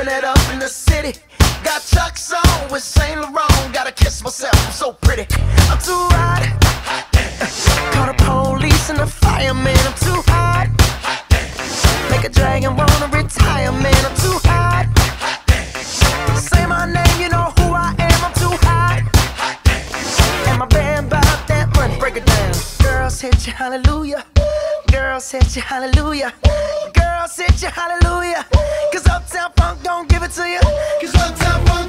living it up in the city. Got Chuck's on with Saint Laurent. I'm too hot. The police and the fireman. I'm too hot. Make a dragon wanna retire, man. I'm too hot. Say my name, you know who I am. I'm too hot. And my band that. Break it down. Girls hit hallelujah. Girls hit hallelujah. Girls hit you, hallelujah. Cause Uptown Funk don't give it to you. Cause Uptown Funk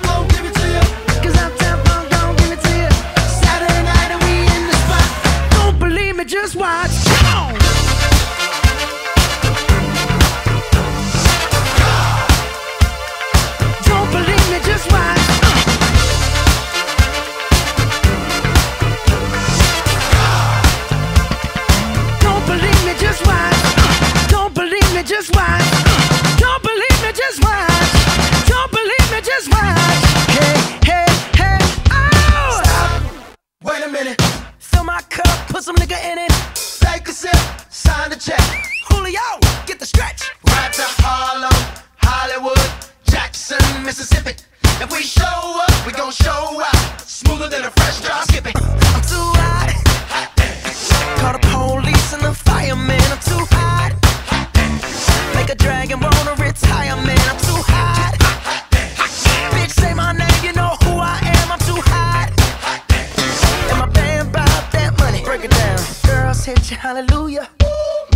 just watch. Don't believe me, just watch. Don't believe me, just watch. Hey, hey, hey, oh! Stop. Wait a minute. Fill my cup, put some nigga in it. Take a sip, sign the check. Julio, get the stretch. Right to Harlem,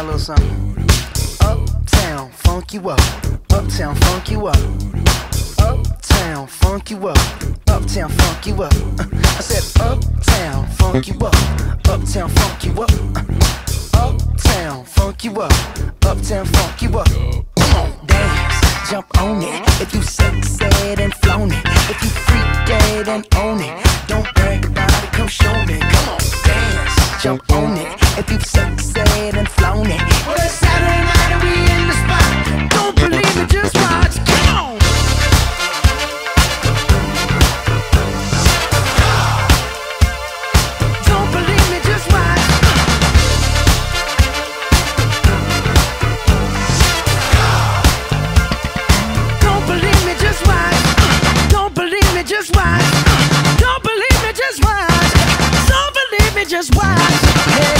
a little something. Uptown, funk you up. Uptown, funk you up. Uptown, funk you up. Uptown, funk you up. I said, Uptown, funk you up. Uptown, funk you up. Uptown, funk you up. Uptown, funk you up. Come on, dance, jump on it. If you sexed and flown it. If you freak dead and own it. just watch. Hey.